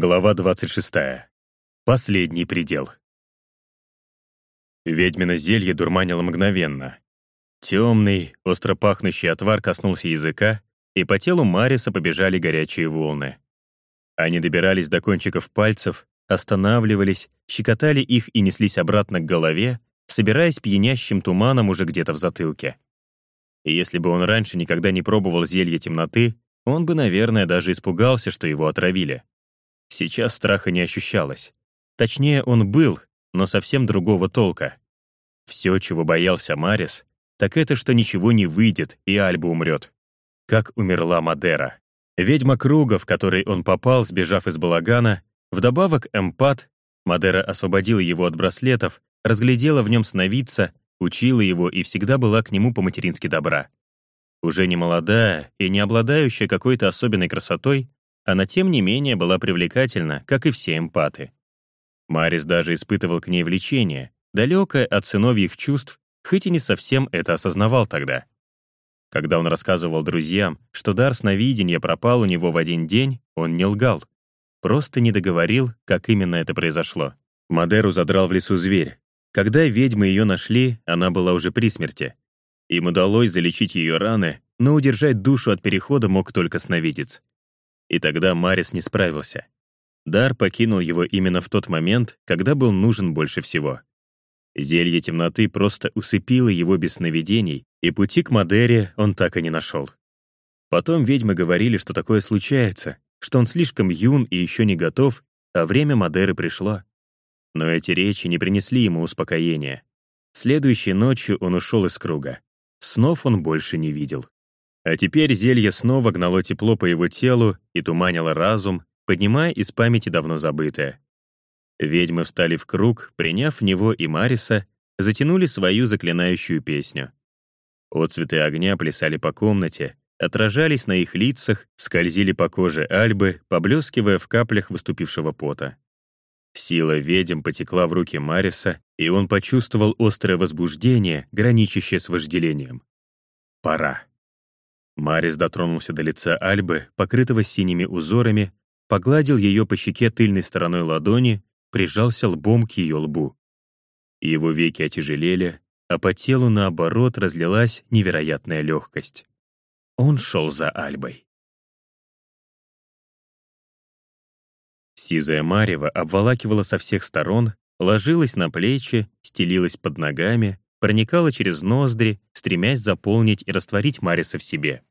Глава 26. Последний предел. Ведьмино зелье дурманило мгновенно. Темный, остро пахнущий отвар коснулся языка, и по телу Мариса побежали горячие волны. Они добирались до кончиков пальцев, останавливались, щекотали их и неслись обратно к голове, собираясь пьянящим туманом уже где-то в затылке. И если бы он раньше никогда не пробовал зелье темноты, он бы, наверное, даже испугался, что его отравили. Сейчас страха не ощущалось. Точнее, он был, но совсем другого толка. Все, чего боялся Марис, так это, что ничего не выйдет, и Альба умрет. Как умерла Мадера. Ведьма круга, в который он попал, сбежав из балагана, вдобавок эмпат, Мадера освободила его от браслетов, разглядела в нем сновидца, учила его и всегда была к нему по-матерински добра. Уже не молодая и не обладающая какой-то особенной красотой, она тем не менее была привлекательна, как и все эмпаты. Марис даже испытывал к ней влечение, далекое от сыновьих чувств, хоть и не совсем это осознавал тогда. Когда он рассказывал друзьям, что дар сновидения пропал у него в один день, он не лгал. Просто не договорил, как именно это произошло. Мадеру задрал в лесу зверь. Когда ведьмы ее нашли, она была уже при смерти. Им удалось залечить ее раны, но удержать душу от перехода мог только сновидец. И тогда Марис не справился. Дар покинул его именно в тот момент, когда был нужен больше всего. Зелье темноты просто усыпило его без сновидений, и пути к Мадере он так и не нашел. Потом ведьмы говорили, что такое случается, что он слишком юн и еще не готов, а время Мадеры пришло. Но эти речи не принесли ему успокоения. Следующей ночью он ушел из круга. Снов он больше не видел. А теперь зелье снова гнало тепло по его телу и туманило разум, поднимая из памяти давно забытое. Ведьмы встали в круг, приняв в него и Мариса, затянули свою заклинающую песню. Отцветы огня плясали по комнате, отражались на их лицах, скользили по коже Альбы, поблескивая в каплях выступившего пота. Сила ведьм потекла в руки Мариса, и он почувствовал острое возбуждение, граничащее с вожделением. Пора. Марис дотронулся до лица Альбы, покрытого синими узорами, погладил ее по щеке тыльной стороной ладони, прижался лбом к ее лбу. Его веки отяжелели, а по телу, наоборот, разлилась невероятная легкость. Он шел за Альбой. Сизая марево обволакивала со всех сторон, ложилась на плечи, стелилась под ногами, проникала через ноздри, стремясь заполнить и растворить Мариса в себе.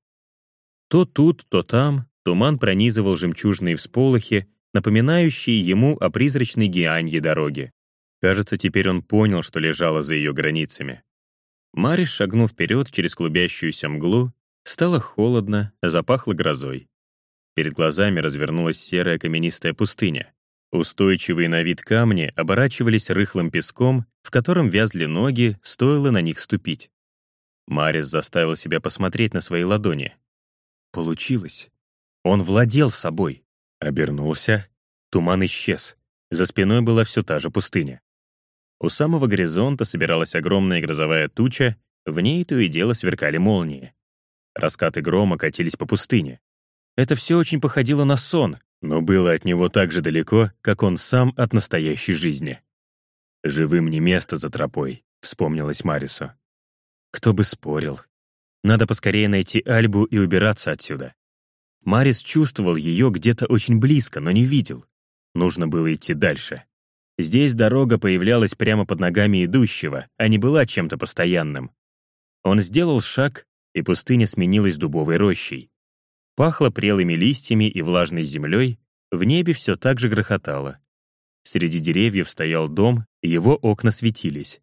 То тут, то там туман пронизывал жемчужные всполохи, напоминающие ему о призрачной гианье дороги. Кажется, теперь он понял, что лежало за ее границами. Марис шагнул вперед через клубящуюся мглу, стало холодно, запахло грозой. Перед глазами развернулась серая каменистая пустыня. Устойчивые на вид камни оборачивались рыхлым песком, в котором вязли ноги, стоило на них ступить. Марис заставил себя посмотреть на свои ладони. Получилось. Он владел собой. Обернулся. Туман исчез. За спиной была все та же пустыня. У самого горизонта собиралась огромная грозовая туча, в ней то и дело сверкали молнии. Раскаты грома катились по пустыне. Это все очень походило на сон, но было от него так же далеко, как он сам от настоящей жизни. «Живым не место за тропой», — вспомнилось Марису. Кто бы спорил. Надо поскорее найти Альбу и убираться отсюда. Марис чувствовал ее где-то очень близко, но не видел. Нужно было идти дальше. Здесь дорога появлялась прямо под ногами идущего, а не была чем-то постоянным. Он сделал шаг, и пустыня сменилась дубовой рощей. Пахло прелыми листьями и влажной землей, в небе все так же грохотало. Среди деревьев стоял дом, его окна светились.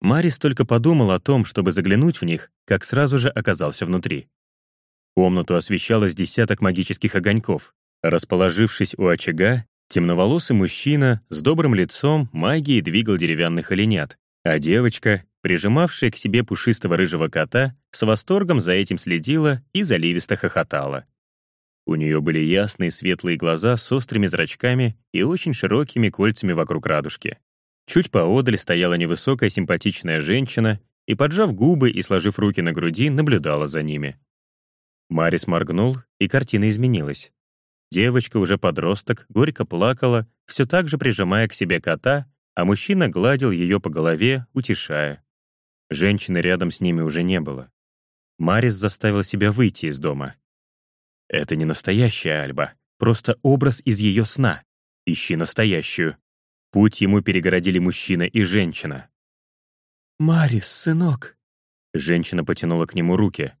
Марис только подумал о том, чтобы заглянуть в них, как сразу же оказался внутри. Комнату освещалось десяток магических огоньков. Расположившись у очага, темноволосый мужчина с добрым лицом магией двигал деревянных оленят, а девочка, прижимавшая к себе пушистого рыжего кота, с восторгом за этим следила и заливисто хохотала. У нее были ясные светлые глаза с острыми зрачками и очень широкими кольцами вокруг радужки. Чуть поодаль стояла невысокая симпатичная женщина и, поджав губы и сложив руки на груди, наблюдала за ними. Марис моргнул, и картина изменилась. Девочка, уже подросток, горько плакала, все так же прижимая к себе кота, а мужчина гладил ее по голове, утешая. Женщины рядом с ними уже не было. Марис заставил себя выйти из дома. Это не настоящая Альба, просто образ из ее сна. Ищи настоящую. Путь ему перегородили мужчина и женщина. «Марис, сынок!» Женщина потянула к нему руки.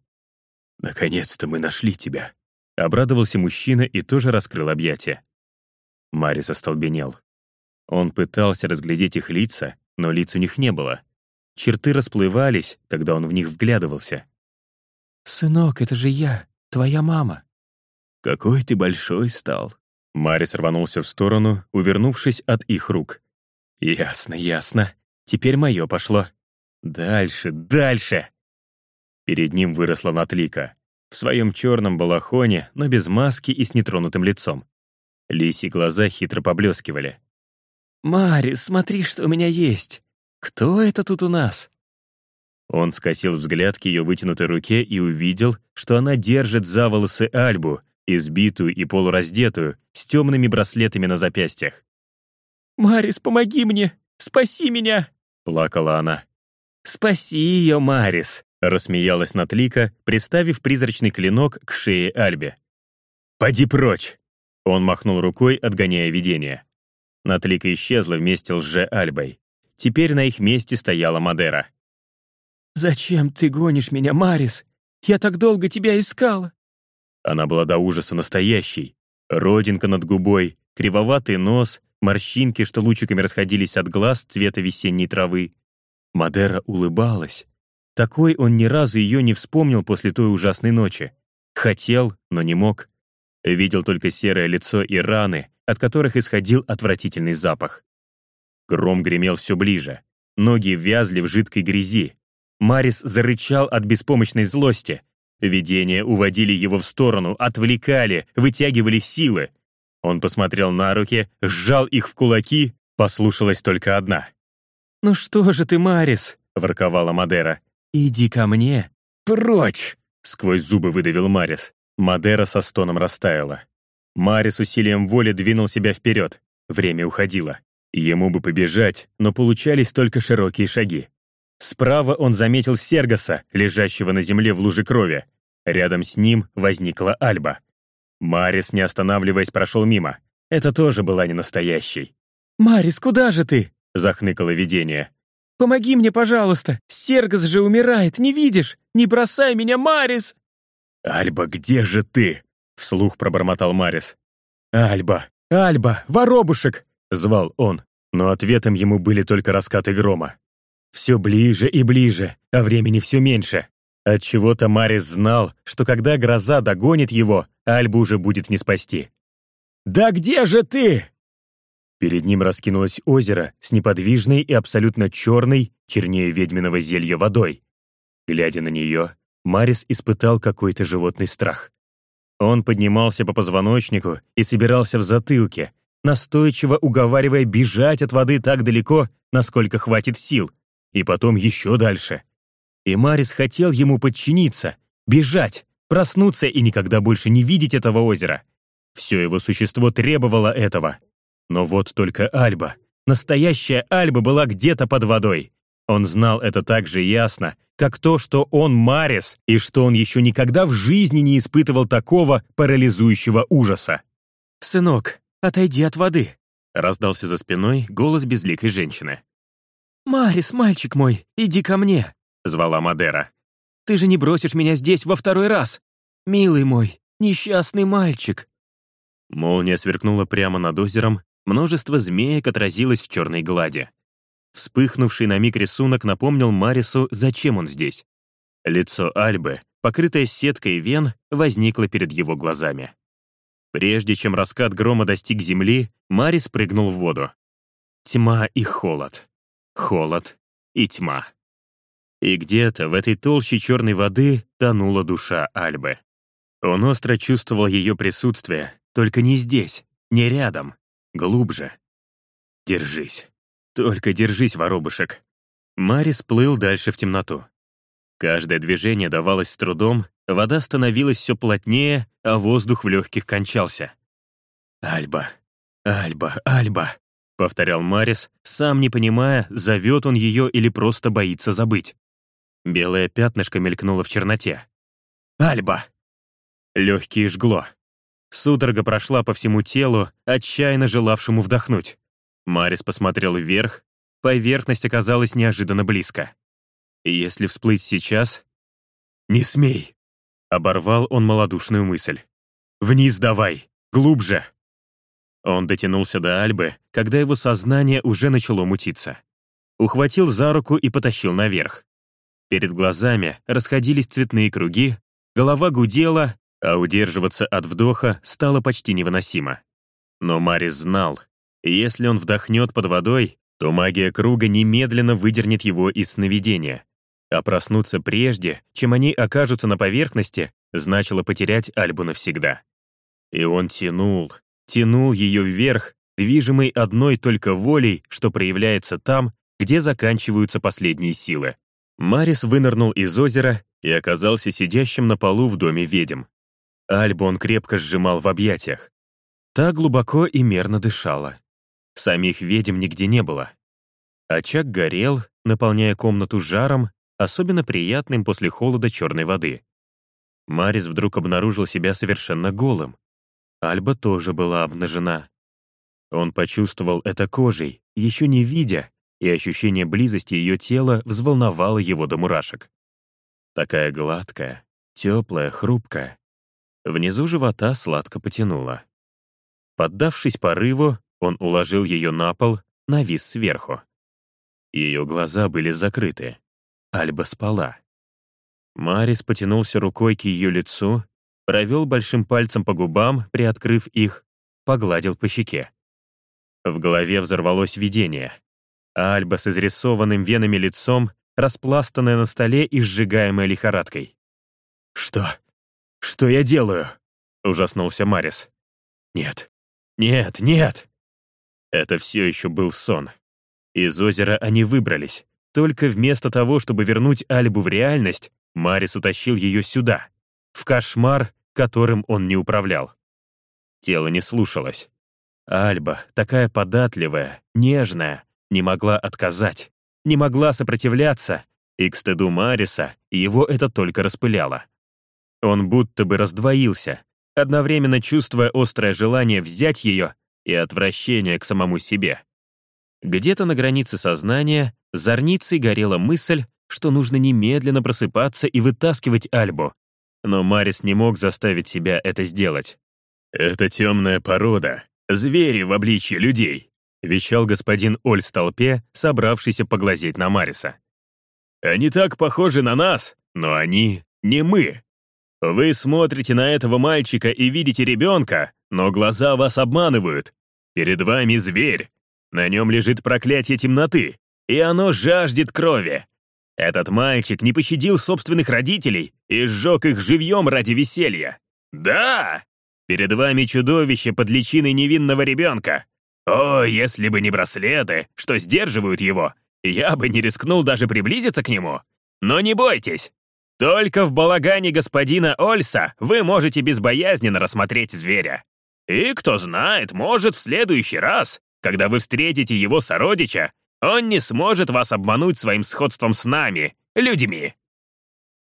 «Наконец-то мы нашли тебя!» Обрадовался мужчина и тоже раскрыл объятия. Марис остолбенел. Он пытался разглядеть их лица, но лиц у них не было. Черты расплывались, когда он в них вглядывался. «Сынок, это же я, твоя мама». «Какой ты большой стал». Марис рванулся в сторону, увернувшись от их рук. «Ясно, ясно. Теперь мое пошло. Дальше, дальше!» Перед ним выросла Натлика. В своем черном балахоне, но без маски и с нетронутым лицом. Лисьи глаза хитро поблескивали. «Марис, смотри, что у меня есть. Кто это тут у нас?» Он скосил взгляд к ее вытянутой руке и увидел, что она держит за волосы Альбу, избитую и полураздетую, с темными браслетами на запястьях. «Марис, помоги мне! Спаси меня!» — плакала она. «Спаси ее, Марис!» — рассмеялась Натлика, приставив призрачный клинок к шее Альбе. «Поди прочь!» — он махнул рукой, отгоняя видение. Натлика исчезла вместе с лже-Альбой. Теперь на их месте стояла Мадера. «Зачем ты гонишь меня, Марис? Я так долго тебя искала!» Она была до ужаса настоящей. Родинка над губой, кривоватый нос, морщинки, что лучиками расходились от глаз цвета весенней травы. Мадера улыбалась. Такой он ни разу ее не вспомнил после той ужасной ночи. Хотел, но не мог. Видел только серое лицо и раны, от которых исходил отвратительный запах. Гром гремел все ближе. Ноги вязли в жидкой грязи. Марис зарычал от беспомощной злости. Видения уводили его в сторону, отвлекали, вытягивали силы. Он посмотрел на руки, сжал их в кулаки, послушалась только одна. «Ну что же ты, Марис?» — ворковала Мадера. «Иди ко мне». «Прочь!» — сквозь зубы выдавил Марис. Мадера со стоном растаяла. Марис усилием воли двинул себя вперед. Время уходило. Ему бы побежать, но получались только широкие шаги. Справа он заметил Сергаса, лежащего на земле в луже крови. Рядом с ним возникла Альба. Марис, не останавливаясь, прошел мимо. Это тоже была не настоящей. «Марис, куда же ты?» — захныкало видение. «Помоги мне, пожалуйста! Сергас же умирает, не видишь? Не бросай меня, Марис!» «Альба, где же ты?» — вслух пробормотал Марис. «Альба! Альба! Воробушек!» — звал он, но ответом ему были только раскаты грома. Все ближе и ближе, а времени все меньше. Отчего-то Марис знал, что когда гроза догонит его, Альбу уже будет не спасти. «Да где же ты?» Перед ним раскинулось озеро с неподвижной и абсолютно черной, чернее ведьминого зелья водой. Глядя на нее, Марис испытал какой-то животный страх. Он поднимался по позвоночнику и собирался в затылке, настойчиво уговаривая бежать от воды так далеко, насколько хватит сил, и потом еще дальше. И Марис хотел ему подчиниться, бежать, проснуться и никогда больше не видеть этого озера. Все его существо требовало этого. Но вот только Альба, настоящая Альба была где-то под водой. Он знал это так же ясно, как то, что он Марис, и что он еще никогда в жизни не испытывал такого парализующего ужаса. «Сынок, отойди от воды», — раздался за спиной голос безликой женщины. «Марис, мальчик мой, иди ко мне», — звала Мадера. «Ты же не бросишь меня здесь во второй раз! Милый мой, несчастный мальчик!» Молния сверкнула прямо над озером, Множество змеек отразилось в черной глади. Вспыхнувший на миг рисунок напомнил Марису, зачем он здесь. Лицо Альбы, покрытое сеткой вен, возникло перед его глазами. Прежде чем раскат грома достиг земли, Марис прыгнул в воду. Тьма и холод. Холод и тьма. И где-то в этой толще черной воды тонула душа Альбы. Он остро чувствовал ее присутствие, только не здесь, не рядом, Глубже. Держись. Только держись, воробушек. Марис плыл дальше в темноту. Каждое движение давалось с трудом, вода становилась все плотнее, а воздух в легких кончался. «Альба, Альба, Альба», — повторял Марис, сам не понимая, зовет он ее или просто боится забыть. Белое пятнышко мелькнуло в черноте. «Альба!» Легкие жгло. Судорога прошла по всему телу, отчаянно желавшему вдохнуть. Марис посмотрел вверх, поверхность оказалась неожиданно близко. Если всплыть сейчас... «Не смей!» Оборвал он малодушную мысль. «Вниз давай! Глубже!» Он дотянулся до Альбы, когда его сознание уже начало мутиться. Ухватил за руку и потащил наверх. Перед глазами расходились цветные круги, голова гудела, а удерживаться от вдоха стало почти невыносимо. Но Марис знал, если он вдохнет под водой, то магия круга немедленно выдернет его из сновидения. А проснуться прежде, чем они окажутся на поверхности, значило потерять Альбу навсегда. И он тянул, тянул ее вверх, движимый одной только волей, что проявляется там, где заканчиваются последние силы. Марис вынырнул из озера и оказался сидящим на полу в доме ведьм. Альбу он крепко сжимал в объятиях. Та глубоко и мерно дышала. Самих ведьм нигде не было. Очаг горел, наполняя комнату жаром, особенно приятным после холода черной воды. Марис вдруг обнаружил себя совершенно голым. Альба тоже была обнажена. Он почувствовал это кожей, еще не видя, и ощущение близости ее тела взволновало его до мурашек. Такая гладкая, теплая, хрупкая. Внизу живота сладко потянуло. Поддавшись порыву, он уложил ее на пол, навис сверху. Ее глаза были закрыты. Альба спала. Марис потянулся рукой к ее лицу провел большим пальцем по губам, приоткрыв их, погладил по щеке. В голове взорвалось видение. Альба с изрисованным венами лицом, распластанная на столе и сжигаемая лихорадкой. «Что? Что я делаю?» — ужаснулся Марис. «Нет, нет, нет!» Это все еще был сон. Из озера они выбрались. Только вместо того, чтобы вернуть Альбу в реальность, Марис утащил ее сюда, в кошмар, которым он не управлял. Тело не слушалось. Альба, такая податливая, нежная, не могла отказать, не могла сопротивляться, и к стыду Мариса его это только распыляло. Он будто бы раздвоился, одновременно чувствуя острое желание взять ее и отвращение к самому себе. Где-то на границе сознания зорницей горела мысль, что нужно немедленно просыпаться и вытаскивать Альбу, но Марис не мог заставить себя это сделать. «Это темная порода, звери в обличье людей», вещал господин Оль в толпе, собравшийся поглазеть на Мариса. «Они так похожи на нас, но они не мы. Вы смотрите на этого мальчика и видите ребенка, но глаза вас обманывают. Перед вами зверь. На нем лежит проклятие темноты, и оно жаждет крови. Этот мальчик не пощадил собственных родителей и сжег их живьем ради веселья. Да! Перед вами чудовище под личиной невинного ребенка. О, если бы не браслеты, что сдерживают его, я бы не рискнул даже приблизиться к нему. Но не бойтесь. Только в балагане господина Ольса вы можете безбоязненно рассмотреть зверя. И кто знает, может, в следующий раз, когда вы встретите его сородича, он не сможет вас обмануть своим сходством с нами, людьми».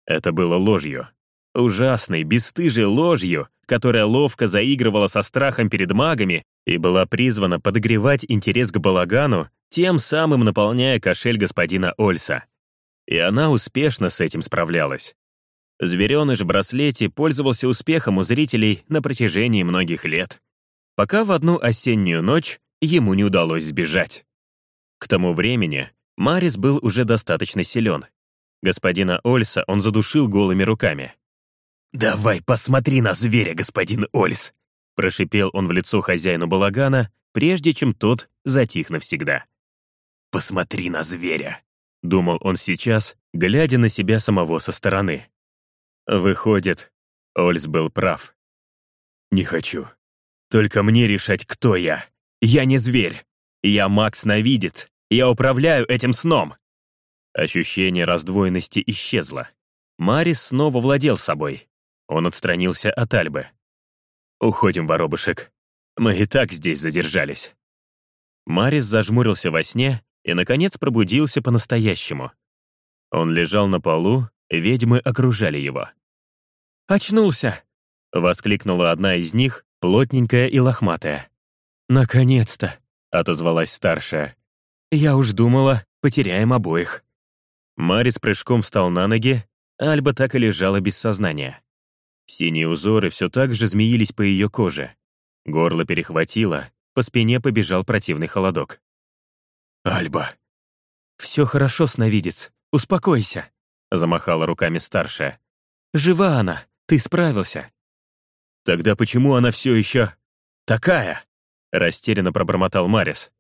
Это было ложью. Ужасной, бесстыжей ложью, которая ловко заигрывала со страхом перед магами и была призвана подогревать интерес к балагану, тем самым наполняя кошель господина Ольса. И она успешно с этим справлялась. Звереныш в браслете пользовался успехом у зрителей на протяжении многих лет, пока в одну осеннюю ночь ему не удалось сбежать. К тому времени Марис был уже достаточно силен. Господина Ольса он задушил голыми руками. «Давай посмотри на зверя, господин Ольс!» прошипел он в лицо хозяину балагана, прежде чем тот затих навсегда. «Посмотри на зверя!» — думал он сейчас, глядя на себя самого со стороны. Выходит, Ольс был прав. «Не хочу. Только мне решать, кто я. Я не зверь. Я маг-сновидец. Я управляю этим сном!» Ощущение раздвоенности исчезло. Марис снова владел собой. Он отстранился от Альбы. «Уходим, воробышек. Мы и так здесь задержались». Марис зажмурился во сне и, наконец, пробудился по-настоящему. Он лежал на полу, ведьмы окружали его. «Очнулся!» — воскликнула одна из них, плотненькая и лохматая. «Наконец-то!» — отозвалась старшая. «Я уж думала, потеряем обоих». Марис прыжком встал на ноги, Альба так и лежала без сознания. Синие узоры все так же змеились по ее коже. Горло перехватило, по спине побежал противный холодок. «Альба!» «Все хорошо, сновидец, успокойся», — замахала руками старшая. «Жива она, ты справился». «Тогда почему она все еще такая?» — растерянно пробормотал Марис.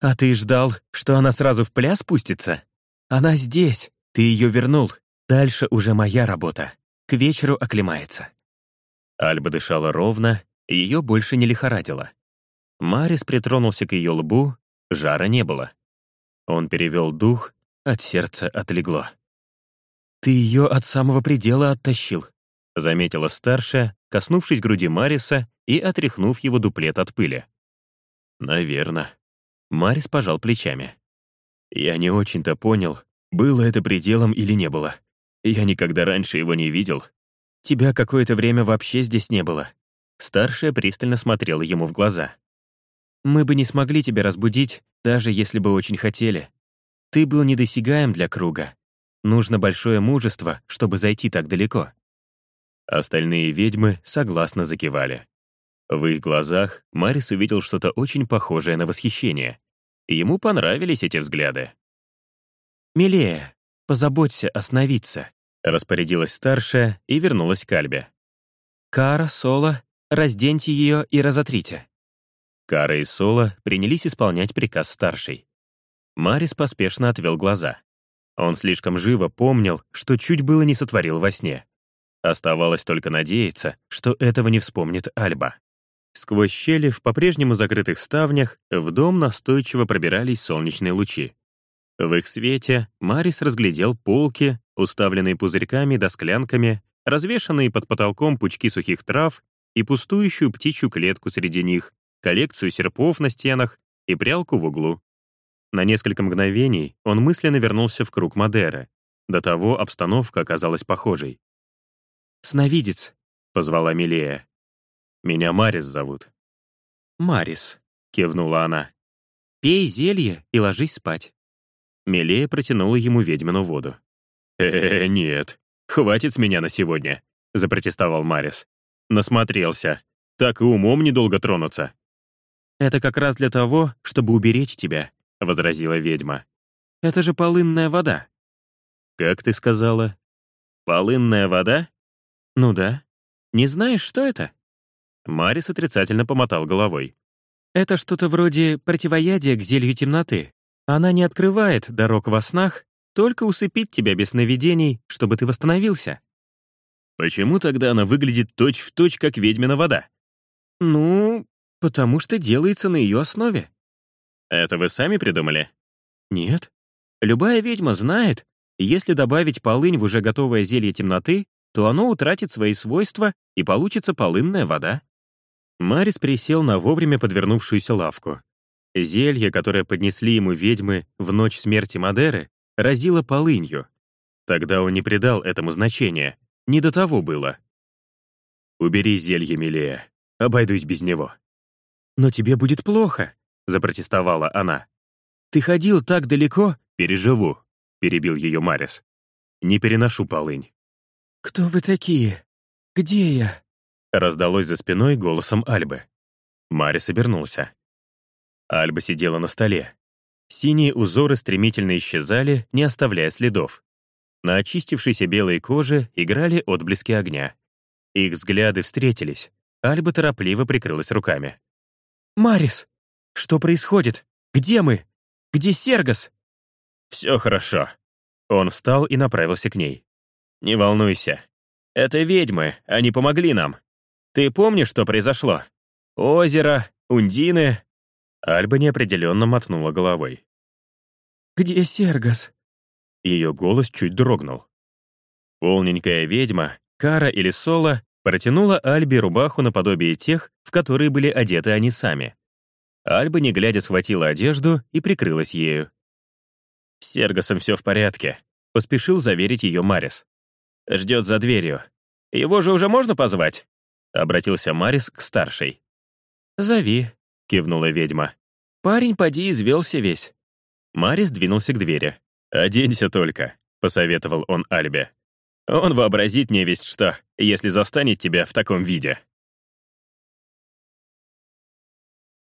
«А ты ждал, что она сразу в пляс спустится? Она здесь, ты ее вернул. Дальше уже моя работа. К вечеру оклемается». Альба дышала ровно, ее больше не лихорадило. Марис притронулся к ее лбу, жара не было. Он перевел дух, от сердца отлегло. «Ты ее от самого предела оттащил», — заметила старшая, коснувшись груди Мариса и отряхнув его дуплет от пыли. «Наверно». Марис пожал плечами. «Я не очень-то понял, было это пределом или не было. Я никогда раньше его не видел. Тебя какое-то время вообще здесь не было». Старшая пристально смотрела ему в глаза. Мы бы не смогли тебя разбудить, даже если бы очень хотели. Ты был недосягаем для круга. Нужно большое мужество, чтобы зайти так далеко». Остальные ведьмы согласно закивали. В их глазах Марис увидел что-то очень похожее на восхищение. Ему понравились эти взгляды. «Милее, позаботься остановиться», — распорядилась старшая и вернулась к Альбе. «Кара, Соло, разденьте ее и разотрите». Кара и Соло принялись исполнять приказ старшей. Марис поспешно отвел глаза. Он слишком живо помнил, что чуть было не сотворил во сне. Оставалось только надеяться, что этого не вспомнит Альба. Сквозь щели в по-прежнему закрытых ставнях в дом настойчиво пробирались солнечные лучи. В их свете Марис разглядел полки, уставленные пузырьками да склянками, развешанные под потолком пучки сухих трав и пустующую птичью клетку среди них, коллекцию серпов на стенах и прялку в углу. На несколько мгновений он мысленно вернулся в круг Мадеры. До того обстановка оказалась похожей. «Сновидец», — позвала Милея. «Меня Марис зовут». «Марис», — кивнула она. «Пей зелье и ложись спать». Милея протянула ему ведьмину воду. «Э, -э нет, хватит с меня на сегодня», — запротестовал Марис. «Насмотрелся. Так и умом недолго тронуться». «Это как раз для того, чтобы уберечь тебя», — возразила ведьма. «Это же полынная вода». «Как ты сказала?» «Полынная вода?» «Ну да. Не знаешь, что это?» Марис отрицательно помотал головой. «Это что-то вроде противоядия к зелью темноты. Она не открывает дорог во снах, только усыпит тебя без сновидений, чтобы ты восстановился». «Почему тогда она выглядит точь-в-точь, точь, как ведьмина вода?» «Ну, Потому что делается на ее основе. Это вы сами придумали? Нет. Любая ведьма знает, если добавить полынь в уже готовое зелье темноты, то оно утратит свои свойства и получится полынная вода. Марис присел на вовремя подвернувшуюся лавку. Зелье, которое поднесли ему ведьмы в ночь смерти Мадеры, разило полынью. Тогда он не придал этому значения. Не до того было. «Убери зелье, милее. Обойдусь без него». «Но тебе будет плохо», — запротестовала она. «Ты ходил так далеко?» «Переживу», — перебил ее Марис. «Не переношу полынь». «Кто вы такие? Где я?» Раздалось за спиной голосом Альбы. Марис обернулся. Альба сидела на столе. Синие узоры стремительно исчезали, не оставляя следов. На очистившейся белой коже играли отблески огня. Их взгляды встретились. Альба торопливо прикрылась руками. «Марис, что происходит? Где мы? Где Сергас?» «Все хорошо». Он встал и направился к ней. «Не волнуйся. Это ведьмы, они помогли нам. Ты помнишь, что произошло? Озеро, Ундины...» Альба неопределенно мотнула головой. «Где Сергас?» Ее голос чуть дрогнул. Полненькая ведьма, Кара или Соло, Протянула Альбе рубаху наподобие тех, в которые были одеты они сами. Альба, не глядя, схватила одежду и прикрылась ею. «С Сергосом все в порядке», — поспешил заверить ее Марис. «Ждет за дверью. Его же уже можно позвать?» — обратился Марис к старшей. «Зови», — кивнула ведьма. «Парень, поди, извелся весь». Марис двинулся к двери. «Оденься только», — посоветовал он Альбе. «Он вообразит мне весь что, если застанет тебя в таком виде».